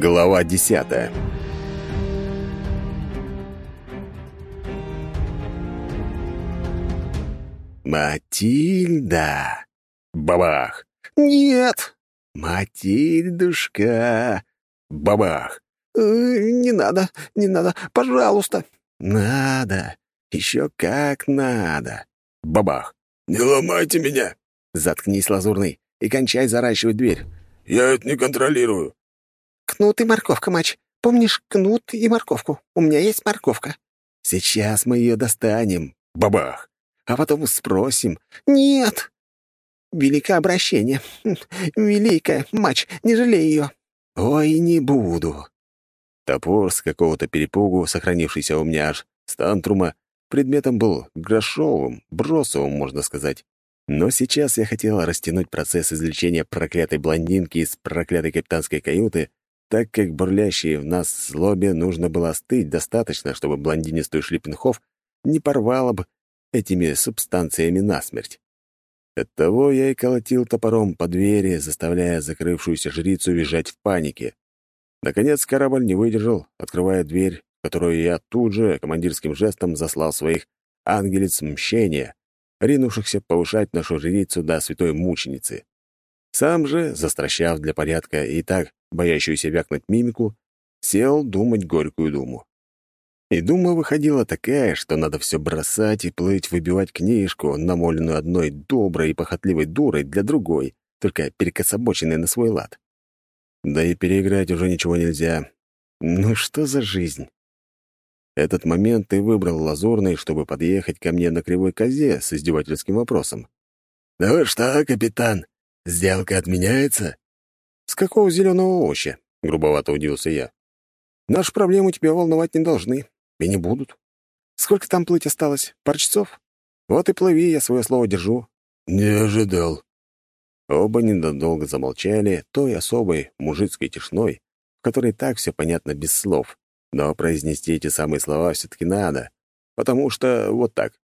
Глава десятая «Матильда!» Бабах! «Нет!» «Матильдушка!» Бабах! «Э, «Не надо, не надо, пожалуйста!» «Надо! Еще как надо!» Бабах! «Не ломайте меня!» «Заткнись, Лазурный, и кончай заращивать дверь!» «Я это не контролирую!» «Кнут и морковка, мач. Помнишь кнут и морковку? У меня есть морковка». «Сейчас мы ее достанем. Бабах! А потом спросим». «Нет!» «Великое обращение. Великое, мач, не жалей ее». «Ой, не буду». Топор с какого-то перепугу, сохранившийся у меня аж с тантрума, предметом был грошовым, бросовым, можно сказать. Но сейчас я хотел растянуть процесс излечения проклятой блондинки из проклятой капитанской каюты, так как бурлящей в нас злобе нужно было остыть достаточно, чтобы блондинистую Шлиппенхоф не порвала бы этими субстанциями насмерть. Оттого я и колотил топором по двери, заставляя закрывшуюся жрицу визжать в панике. Наконец корабль не выдержал, открывая дверь, которую я тут же командирским жестом заслал своих ангелец мщения, ринувшихся повышать нашу жрицу до святой мученицы. Сам же, застращав для порядка и так боящуюся вякнуть мимику, сел думать горькую думу. И дума выходила такая, что надо все бросать и плыть выбивать книжку, намоленную одной доброй и похотливой дурой для другой, только перекособоченной на свой лад. Да и переиграть уже ничего нельзя. Ну что за жизнь? Этот момент ты выбрал Лазурный, чтобы подъехать ко мне на кривой козе с издевательским вопросом. «Ну что, капитан, сделка отменяется?» «С какого зеленого овоща?» — грубовато удивился я. «Наши проблемы тебя волновать не должны и не будут. Сколько там плыть осталось? Пар? Вот и плыви, я свое слово держу». «Не ожидал». Оба ненадолго замолчали той особой мужицкой тишиной, в которой так все понятно без слов. Но произнести эти самые слова все-таки надо, потому что вот так.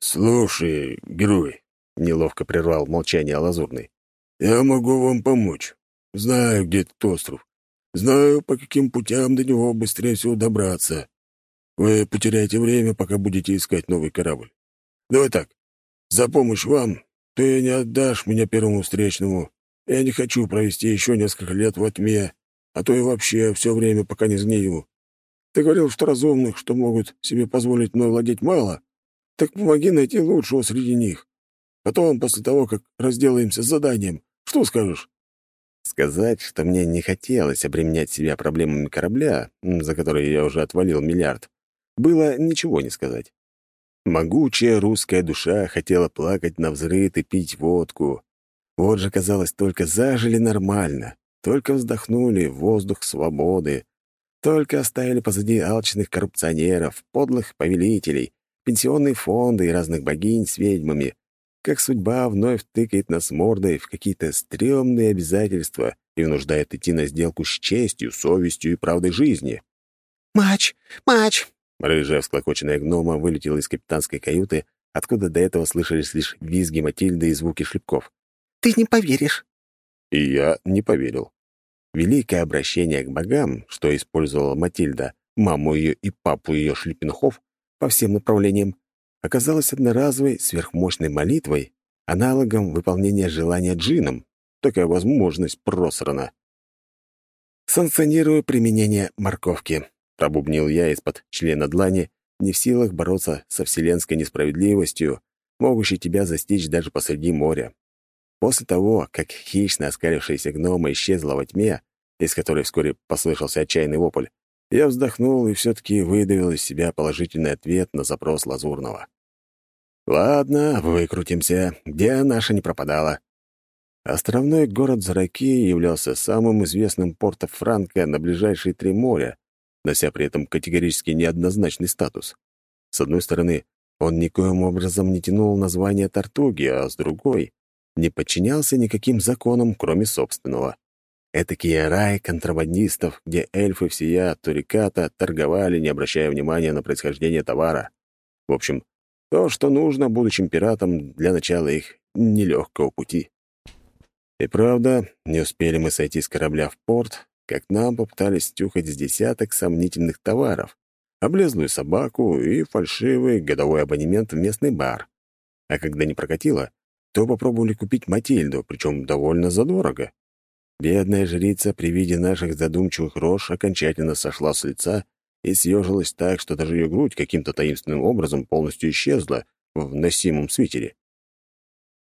«Слушай, герой», — неловко прервал молчание Лазурный, — «я могу вам помочь. Знаю, где этот остров. Знаю, по каким путям до него быстрее всего добраться. Вы потеряете время, пока будете искать новый корабль. Давай так, за помощь вам ты не отдашь меня первому встречному. Я не хочу провести еще несколько лет во тьме, а то и вообще все время, пока не сгнию. Ты говорил, что разумных, что могут себе позволить мной владеть мало, так помоги найти лучшего среди них. Потом, после того, как разделаемся с заданием, что скажешь?» Сказать, что мне не хотелось обременять себя проблемами корабля, за которые я уже отвалил миллиард, было ничего не сказать. Могучая русская душа хотела плакать на взрыт и пить водку. Вот же, казалось, только зажили нормально. Только вздохнули воздух свободы, только оставили позади алчных коррупционеров, подлых повелителей, пенсионные фонды и разных богинь с ведьмами, как судьба вновь тыкает нас мордой в какие-то стрёмные обязательства и вынуждает идти на сделку с честью, совестью и правдой жизни. «Мач! Мач!» Рыжая всклокоченная гнома вылетела из капитанской каюты, откуда до этого слышались лишь визги Матильды и звуки шлепков. «Ты не поверишь!» И я не поверил. Великое обращение к богам, что использовала Матильда, маму ее и папу ее шлепенхов по всем направлениям, оказалось одноразовой сверхмощной молитвой, аналогом выполнения желания джином. Такая возможность просрана. «Санкционирую применение морковки», — пробубнил я из-под члена длани, не в силах бороться со вселенской несправедливостью, могущей тебя застичь даже посреди моря. После того, как хищно оскалившаяся гнома исчезла во тьме, из которой вскоре послышался отчаянный вопль, я вздохнул и все-таки выдавил из себя положительный ответ на запрос Лазурного. «Ладно, выкрутимся. Где наша не пропадала?» Островной город Зараки являлся самым известным портом Франка на ближайшие три моря, нося при этом категорически неоднозначный статус. С одной стороны, он никоим образом не тянул название Тартуги, а с другой — не подчинялся никаким законам, кроме собственного. Этакий рай контрабандистов, где эльфы всея Туриката торговали, не обращая внимания на происхождение товара. В общем, то, что нужно будущим пиратам для начала их нелегкого пути. И правда, не успели мы сойти с корабля в порт, как нам попытались стюхать с десяток сомнительных товаров, облезлую собаку и фальшивый годовой абонемент в местный бар. А когда не прокатило, то попробовали купить Матильду, причем довольно задорого. Бедная жрица при виде наших задумчивых рож окончательно сошла с лица и съежилась так, что даже ее грудь каким-то таинственным образом полностью исчезла в носимом свитере.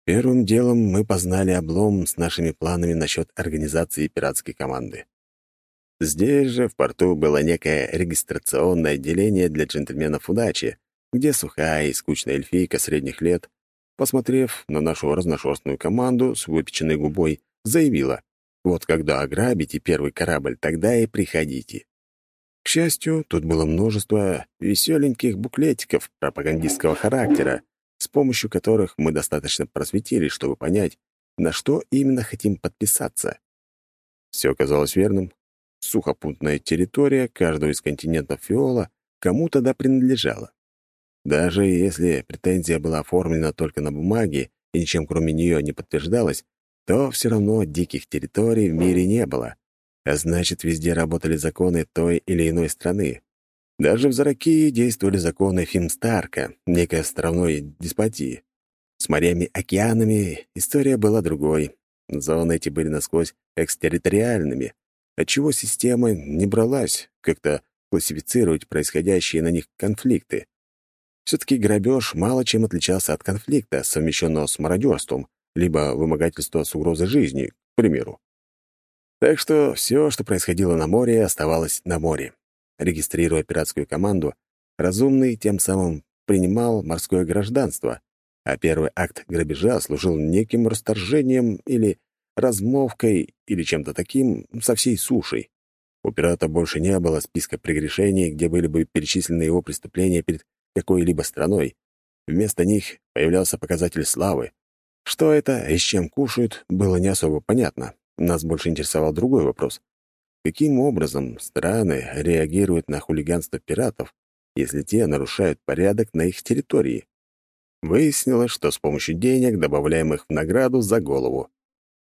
Первым делом мы познали облом с нашими планами насчет организации пиратской команды. Здесь же, в порту, было некое регистрационное отделение для джентльменов удачи, где сухая и скучная эльфийка средних лет, посмотрев на нашу разношерстную команду с выпеченной губой, заявила, «Вот когда ограбите первый корабль, тогда и приходите». К счастью, тут было множество веселеньких буклетиков пропагандистского характера, с помощью которых мы достаточно просветились, чтобы понять, на что именно хотим подписаться. Все оказалось верным. Сухопутная территория каждого из континентов Фиола кому-то да принадлежала. Даже если претензия была оформлена только на бумаге и ничем кроме нее не подтверждалась, то все равно диких территорий в мире не было, а значит, везде работали законы той или иной страны. Даже в Заракии действовали законы Фимстарка, некой островной деспотии. С морями-океанами история была другой. Зоны эти были насквозь экстерриториальными, отчего система не бралась как-то классифицировать происходящие на них конфликты. Все-таки грабеж мало чем отличался от конфликта, совмещенного с мародерством, либо вымогательства с угрозой жизни, к примеру. Так что все, что происходило на море, оставалось на море. Регистрируя пиратскую команду, разумный тем самым принимал морское гражданство, а первый акт грабежа служил неким расторжением или размовкой или чем-то таким со всей сушей. У пирата больше не было списка прегрешений, где были бы перечислены его преступления перед какой-либо страной. Вместо них появлялся показатель славы. Что это и с чем кушают, было не особо понятно. Нас больше интересовал другой вопрос. Каким образом страны реагируют на хулиганство пиратов, если те нарушают порядок на их территории? Выяснилось, что с помощью денег, добавляемых в награду за голову.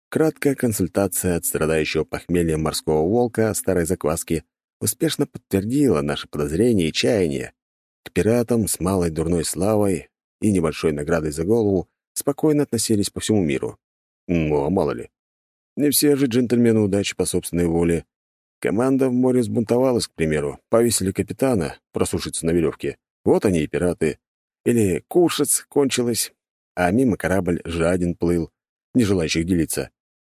Краткая консультация от страдающего похмельем морского волка старой закваски успешно подтвердила наши подозрения и чаяния. К пиратам с малой дурной славой и небольшой наградой за голову спокойно относились по всему миру. Ну, а мало ли. Не все же джентльмены удачи по собственной воле Команда в море сбунтовалась, к примеру, повесили капитана просушиться на веревке. Вот они и пираты. Или кушать кончилось, а мимо корабль жаден плыл, не желающих делиться.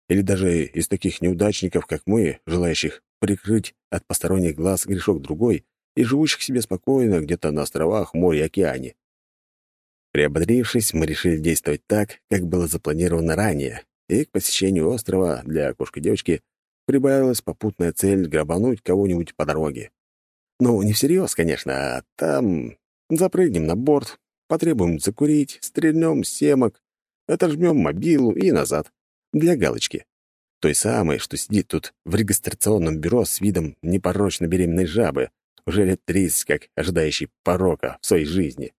Или даже из таких неудачников, как мы, желающих прикрыть от посторонних глаз грешок другой и живущих себе спокойно где-то на островах, море и океане. Приободрившись, мы решили действовать так, как было запланировано ранее, и к посещению острова для кошки-девочки прибавилась попутная цель грабануть кого-нибудь по дороге. Ну, не всерьез, конечно, а там запрыгнем на борт, потребуем закурить, стрельнем семок, отожмем мобилу и назад. Для галочки. Той самой, что сидит тут в регистрационном бюро с видом непорочно беременной жабы, уже лет тридцать, как ожидающий порока в своей жизни.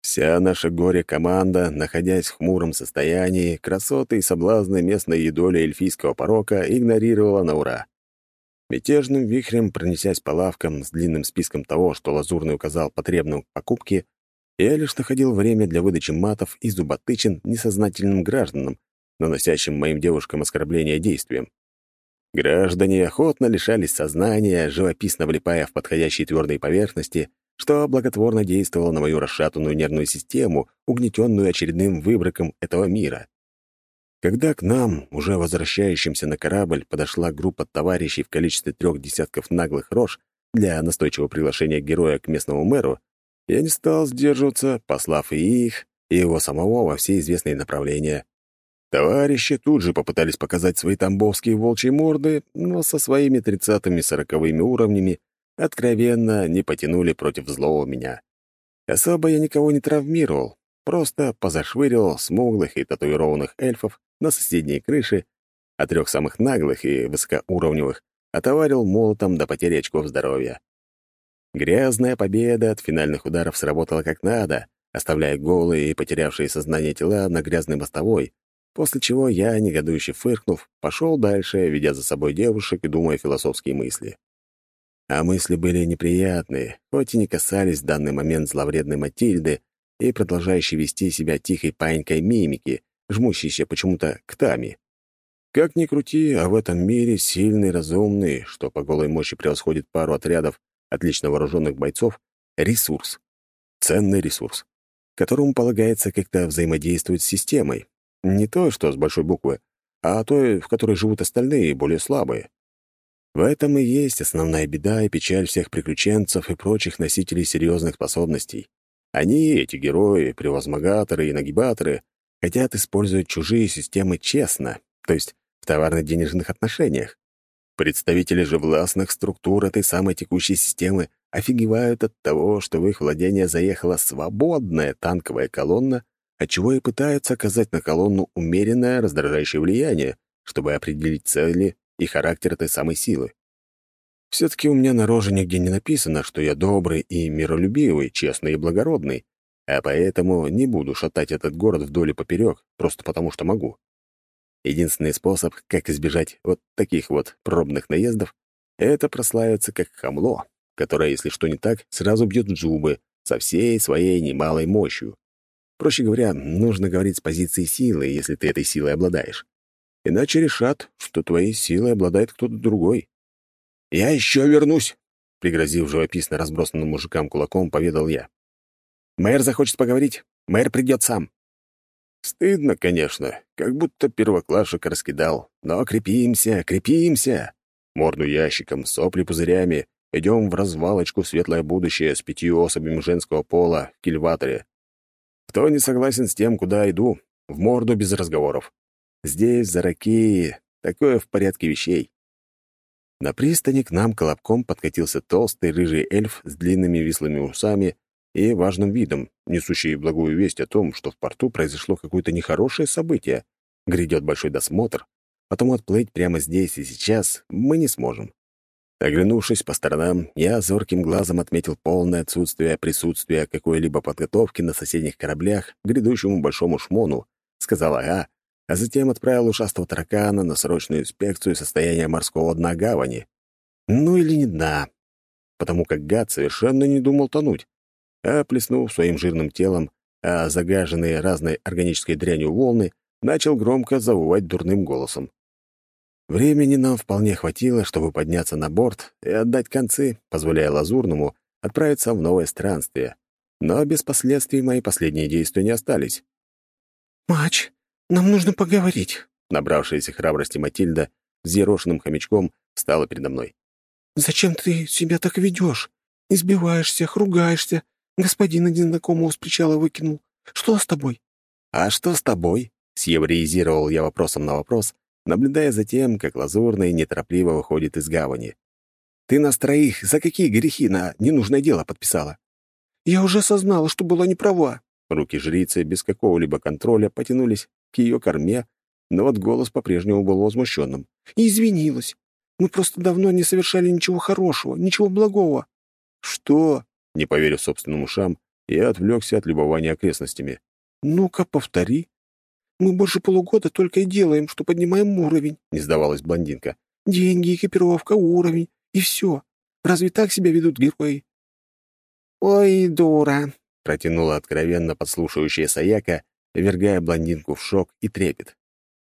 Вся наша горе-команда, находясь в хмуром состоянии, красоты и соблазны местной едоли эльфийского порока игнорировала на ура. Мятежным вихрем, пронесясь по лавкам с длинным списком того, что Лазурный указал потребным к покупке, я лишь находил время для выдачи матов и зуботычин несознательным гражданам, наносящим моим девушкам оскорбления действием. Граждане охотно лишались сознания, живописно влипая в подходящие твердые поверхности, что благотворно действовало на мою расшатанную нервную систему, угнетенную очередным выбраком этого мира. Когда к нам, уже возвращающимся на корабль, подошла группа товарищей в количестве трех десятков наглых рож для настойчивого приглашения героя к местному мэру, я не стал сдерживаться, послав и их, и его самого во все известные направления. Товарищи тут же попытались показать свои тамбовские волчьи морды, но со своими тридцатыми сороковыми уровнями откровенно не потянули против злого меня. Особо я никого не травмировал, просто позашвыривал смуглых и татуированных эльфов на соседние крыши, а трех самых наглых и высокоуровневых отоварил молотом до потери очков здоровья. Грязная победа от финальных ударов сработала как надо, оставляя голые и потерявшие сознание тела на грязной мостовой, После чего я, негодующе фыркнув, пошел дальше, ведя за собой девушек и думая философские мысли. А мысли были неприятные, хоть и не касались в данный момент зловредной Матильды и продолжающей вести себя тихой паинькой мимики, жмущейся почему-то к Тами. Как ни крути, а в этом мире сильный, разумный, что по голой мощи превосходит пару отрядов отлично вооруженных бойцов, ресурс. Ценный ресурс, которому полагается как-то взаимодействовать с системой. Не то, что с большой буквы, а той, в которой живут остальные, более слабые. В этом и есть основная беда и печаль всех приключенцев и прочих носителей серьезных способностей. Они, эти герои, превозмогаторы и нагибаторы, хотят использовать чужие системы честно, то есть в товарно-денежных отношениях. Представители же властных структур этой самой текущей системы офигевают от того, что в их владение заехала свободная танковая колонна, отчего и пытаются оказать на колонну умеренное раздражающее влияние, чтобы определить цели и характер этой самой силы. Все-таки у меня на роже нигде не написано, что я добрый и миролюбивый, честный и благородный, а поэтому не буду шатать этот город вдоль и поперек, просто потому что могу. Единственный способ, как избежать вот таких вот пробных наездов, это прославиться как хамло, которое, если что не так, сразу бьет зубы со всей своей немалой мощью. Проще говоря, нужно говорить с позиции силы, если ты этой силой обладаешь. Иначе решат, что твоей силой обладает кто-то другой. «Я еще вернусь!» — пригрозив живописно разбросанным мужикам кулаком, поведал я. «Мэр захочет поговорить, мэр придет сам». Стыдно, конечно, как будто первоклашек раскидал. Но крепимся, крепимся. Морду ящиком, сопли пузырями. Идем в развалочку в светлое будущее с пятью особями женского пола в кильваторе. Кто не согласен с тем, куда иду, в морду без разговоров. Здесь, за Ракеи, такое в порядке вещей. На пристани к нам колобком подкатился толстый рыжий эльф с длинными вислыми усами и важным видом, несущий благую весть о том, что в порту произошло какое-то нехорошее событие. Грядет большой досмотр, потому отплыть прямо здесь и сейчас мы не сможем. Оглянувшись по сторонам, я зорким глазом отметил полное отсутствие присутствия какой-либо подготовки на соседних кораблях к грядущему большому шмону, сказал ага, а затем отправил ушастого таракана на срочную инспекцию состояния морского дна гавани. Ну или не дна, потому как гад совершенно не думал тонуть а, плеснув своим жирным телом, а загаженные разной органической дрянью волны, начал громко завывать дурным голосом. Времени нам вполне хватило, чтобы подняться на борт и отдать концы, позволяя Лазурному отправиться в новое странствие. Но без последствий мои последние действия не остались. «Мач, нам нужно поговорить», — набравшаяся храбрости Матильда с зерошенным хомячком встала передо мной. «Зачем ты себя так ведешь? Избиваешь всех, ругаешься, Господина незнакомого с причала выкинул. Что с тобой?» «А что с тобой?» — съевреизировал я вопросом на вопрос, наблюдая за тем, как Лазурный неторопливо выходит из гавани. «Ты нас троих за какие грехи на ненужное дело подписала?» «Я уже осознала, что была неправа». Руки жрицы без какого-либо контроля потянулись к ее корме, но вот голос по-прежнему был возмущенным. извинилась. Мы просто давно не совершали ничего хорошего, ничего благого». «Что?» Не поверив собственным ушам, я отвлекся от любования окрестностями. «Ну-ка, повтори. Мы больше полугода только и делаем, что поднимаем уровень», — не сдавалась блондинка. «Деньги, экипировка, уровень, и все. Разве так себя ведут герои?» «Ой, дура», — протянула откровенно подслушивающая Саяка, вергая блондинку в шок и трепет.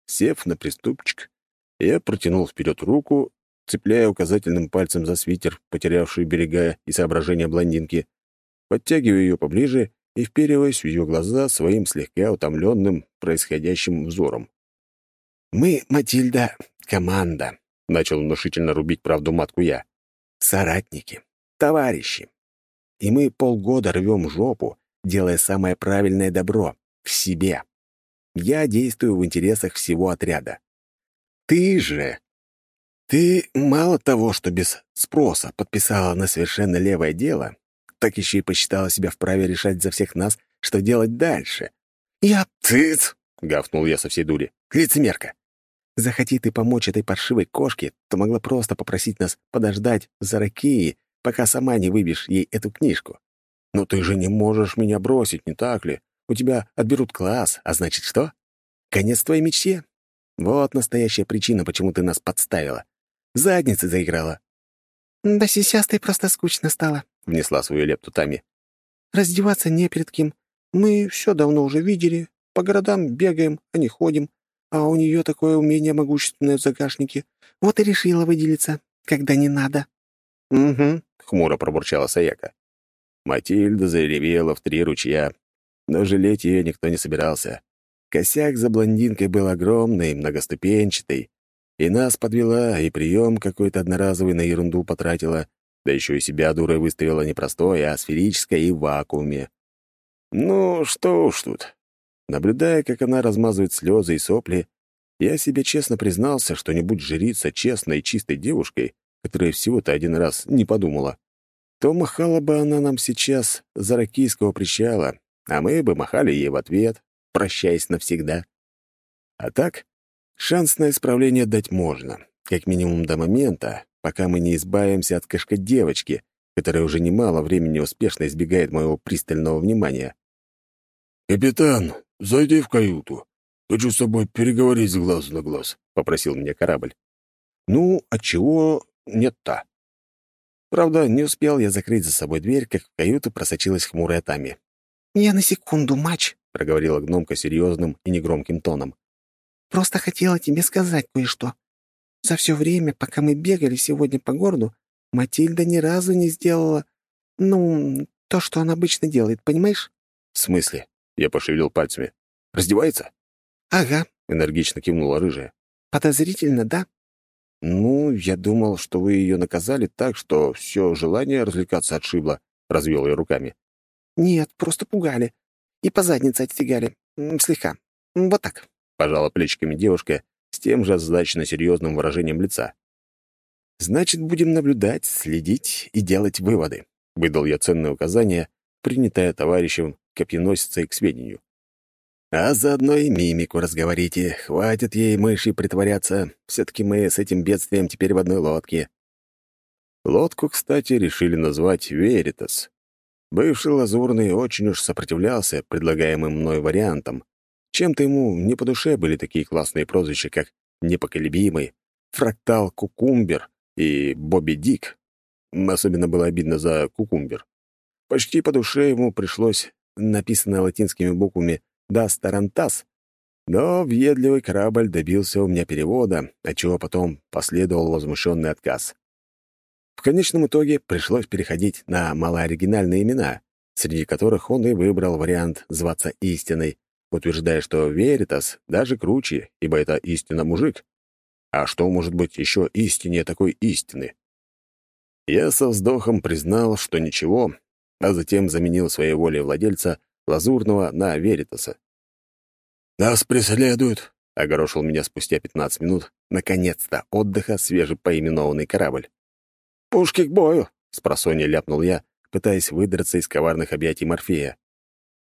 Сев на приступчик, я протянул вперед руку цепляя указательным пальцем за свитер, потерявший берега и соображения блондинки, подтягиваю ее поближе и впериваясь в ее глаза своим слегка утомленным происходящим взором. «Мы, Матильда, команда», — начал внушительно рубить правду матку я. «Соратники, товарищи. И мы полгода рвем жопу, делая самое правильное добро — в себе. Я действую в интересах всего отряда. Ты же ты мало того, что без спроса подписала на совершенно левое дело, так еще и посчитала себя вправе решать за всех нас, что делать дальше. «Я...» «Цыц!» — гафнул я со всей дури. «Лицемерка! Захоти ты помочь этой паршивой кошке, то могла просто попросить нас подождать за Ракеи, пока сама не выбьешь ей эту книжку. Но ты же не можешь меня бросить, не так ли? У тебя отберут класс, а значит что? конец твоей мечте. Вот настоящая причина, почему ты нас подставила. Задница заиграла». «Да сисястой просто скучно стало», — внесла свою лепту Тами. «Раздеваться не перед кем. Мы все давно уже видели. По городам бегаем, а не ходим. А у нее такое умение могущественное в загашнике. Вот и решила выделиться, когда не надо». «Угу», — хмуро пробурчала Саяка. Матильда заревела в три ручья, но жалеть ее никто не собирался. Косяк за блондинкой был огромный, многоступенчатый, и нас подвела, и прием какой-то одноразовый на ерунду потратила, да еще и себя дурой выставила не простой, а сферической и в вакууме. Ну, что уж тут. Наблюдая, как она размазывает слезы и сопли, я себе честно признался, что не будь жрица честной и чистой девушкой, которая всего-то один раз не подумала, то махала бы она нам сейчас за ракийского причала, а мы бы махали ей в ответ, прощаясь навсегда. А так, шанс на исправление дать можно, как минимум до момента, пока мы не избавимся от кошка-девочки, которая уже немало времени успешно избегает моего пристального внимания. «Капитан, зайди в каюту. Хочу с тобой переговорить с глазу на глаз», — попросил меня корабль. «Ну, а чего нет-то?» Правда, не успел я закрыть за собой дверь, как в каюту просочилась хмурая Тами. «Я на секунду, матч», — проговорила гномка серьезным и негромким тоном. «Просто хотела тебе сказать кое-что. За все время, пока мы бегали сегодня по городу, Матильда ни разу не сделала, ну, то, что она обычно делает, понимаешь?» «В смысле?» — я пошевелил пальцами. «Раздевается?» «Ага», — энергично кивнула рыжая. «Подозрительно, да?» «Ну, я думал, что вы ее наказали так, что все желание развлекаться отшибло», — развел я руками. «Нет, просто пугали. И по заднице отстегали. Слегка. Вот так», — пожала плечиками девушка с тем же озадаченно серьезным выражением лица. «Значит, будем наблюдать, следить и делать выводы», — выдал я ценное указание, принятое товарищем копьеносицей к сведению. «А заодно и мимику разговорите. Хватит ей мыши притворяться. Все-таки мы с этим бедствием теперь в одной лодке». Лодку, кстати, решили назвать «Веритас», Бывший лазурный очень уж сопротивлялся предлагаемым мной вариантам. Чем-то ему не по душе были такие классные прозвища, как «Непоколебимый», «Фрактал Кукумбер» и «Бобби Дик». Особенно было обидно за Кукумбер. Почти по душе ему пришлось написанное латинскими буквами «Дас Тарантас», но въедливый корабль добился у меня перевода, отчего потом последовал возмущенный отказ. В конечном итоге пришлось переходить на малооригинальные имена, среди которых он и выбрал вариант зваться истиной, утверждая, что Веритас даже круче, ибо это истинно мужик. А что может быть еще истиннее такой истины? Я со вздохом признал, что ничего, а затем заменил своей волей владельца Лазурного на Веритаса. «Нас преследуют», — огорошил меня спустя пятнадцать минут, наконец-то, отдыха свежепоименованный корабль. «Пушки к бою!» — спросонья ляпнул я, пытаясь выдраться из коварных объятий Морфея.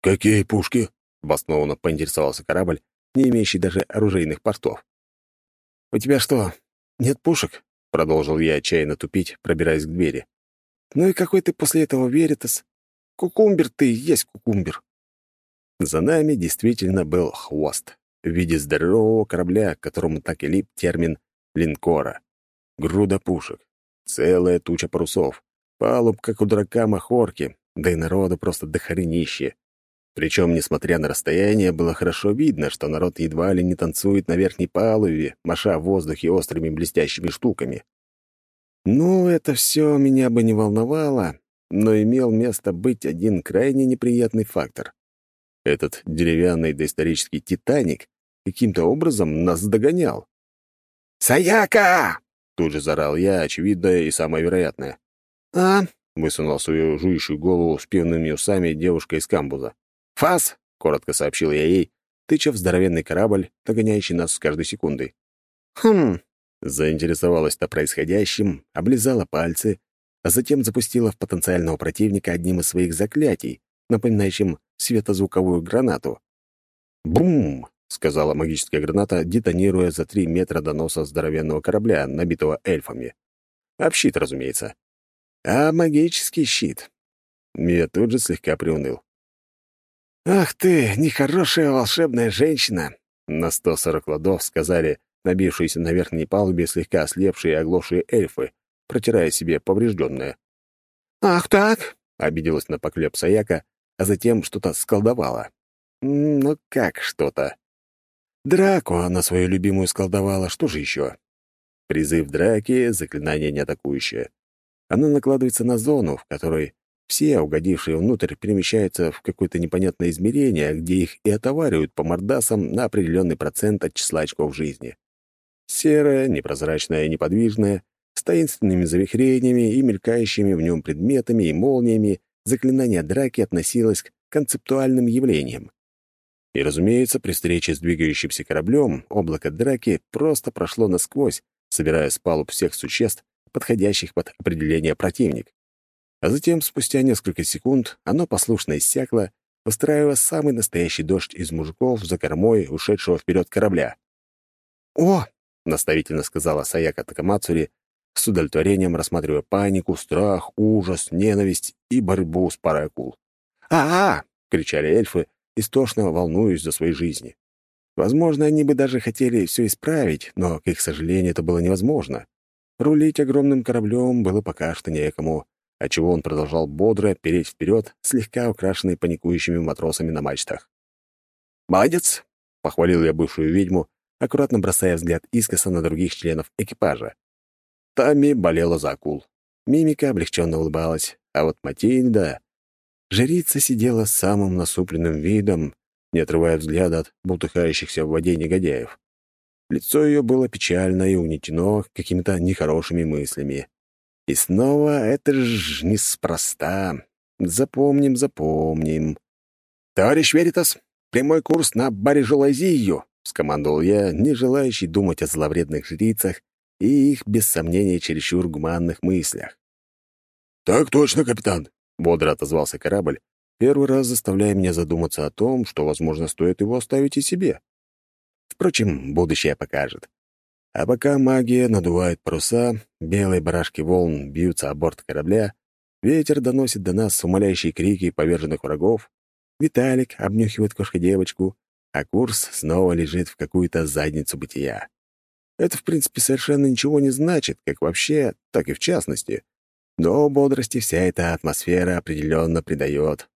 «Какие пушки?» — обоснованно поинтересовался корабль, не имеющий даже оружейных портов. «У тебя что, нет пушек?» — продолжил я отчаянно тупить, пробираясь к двери. «Ну и какой ты после этого веритас? Кукумбер ты есть кукумбер!» За нами действительно был хвост в виде здорового корабля, которому так и лип термин «линкора». Груда пушек, Целая туча парусов. Палуб, как у дурака махорки, да и народу просто дохренище. Причем, несмотря на расстояние, было хорошо видно, что народ едва ли не танцует на верхней палубе, маша в воздухе острыми блестящими штуками. Ну, это все меня бы не волновало, но имел место быть один крайне неприятный фактор. Этот деревянный доисторический «Титаник» каким-то образом нас догонял. «Саяка!» Тут же зарал я, очевидное и самое вероятное. «А?» — высунула свою жующую голову с пивными усами девушка из камбуза. «Фас!» — коротко сообщил я ей, тыча в здоровенный корабль, догоняющий нас с каждой секундой. «Хм...» — заинтересовалась-то происходящим, облизала пальцы, а затем запустила в потенциального противника одним из своих заклятий, напоминающим светозвуковую гранату. Бум! Сказала магическая граната, детонируя за три метра до носа здоровенного корабля, набитого эльфами. Об щит, разумеется. А магический щит. Я тут же слегка приуныл. «Ах ты, нехорошая волшебная женщина! на 140 ладов сказали набившиеся на верхней палубе слегка ослепшие и оглохшие эльфы, протирая себе поврежденное. «Ах так?» — обиделась на поклеп Саяка, а затем что-то сколдовала. Ну как что-то? Драку она свою любимую сколдовала, что же еще? Призыв драки — заклинание не атакующее. Оно накладывается на зону, в которой все, угодившие внутрь, перемещаются в какое-то непонятное измерение, где их и отоваривают по мордасам на определенный процент от числа очков жизни. Серое, непрозрачное, неподвижное, с таинственными завихрениями и мелькающими в нем предметами и молниями, заклинание драки относилось к концептуальным явлениям. И, разумеется, при встрече с двигающимся кораблем облако драки просто прошло насквозь, собирая с палуб всех существ, подходящих под определение противник. А затем, спустя несколько секунд, оно послушно иссякло, устраивая самый настоящий дождь из мужиков за кормой ушедшего вперед корабля. «О!» — наставительно сказала Саяка Такамацури, с удовлетворением рассматривая панику, страх, ужас, ненависть и борьбу с парой акул. «А-а!» — кричали эльфы, истошно волнуюсь за своей жизни. Возможно, они бы даже хотели все исправить, но, к их сожалению, это было невозможно. Рулить огромным кораблем было пока что некому, отчего он продолжал бодро переть вперед, слегка украшенный паникующими матросами на мачтах. «Молодец!» — похвалил я бывшую ведьму, аккуратно бросая взгляд искоса на других членов экипажа. Тами болела за акул. Мимика облегченно улыбалась, а вот Матильда... Жрица сидела с самым насупленным видом, не отрывая взгляда от бултыхающихся в воде негодяев. Лицо ее было печально и угнетено какими-то нехорошими мыслями. И снова это ж неспроста. Запомним, запомним. «Товарищ Веритас, прямой курс на Барижелазию!» — скомандовал я, не желающий думать о зловредных жрицах и их, без сомнения, чересчур гуманных мыслях. «Так точно, капитан!» — бодро отозвался корабль, первый раз заставляя меня задуматься о том, что, возможно, стоит его оставить и себе. Впрочем, будущее покажет. А пока магия надувает паруса, белые барашки волн бьются о борт корабля, ветер доносит до нас умоляющие крики поверженных врагов, Виталик обнюхивает кошка-девочку, а курс снова лежит в какую-то задницу бытия. Это, в принципе, совершенно ничего не значит, как вообще, так и в частности. Но бодрости вся эта атмосфера определенно придает.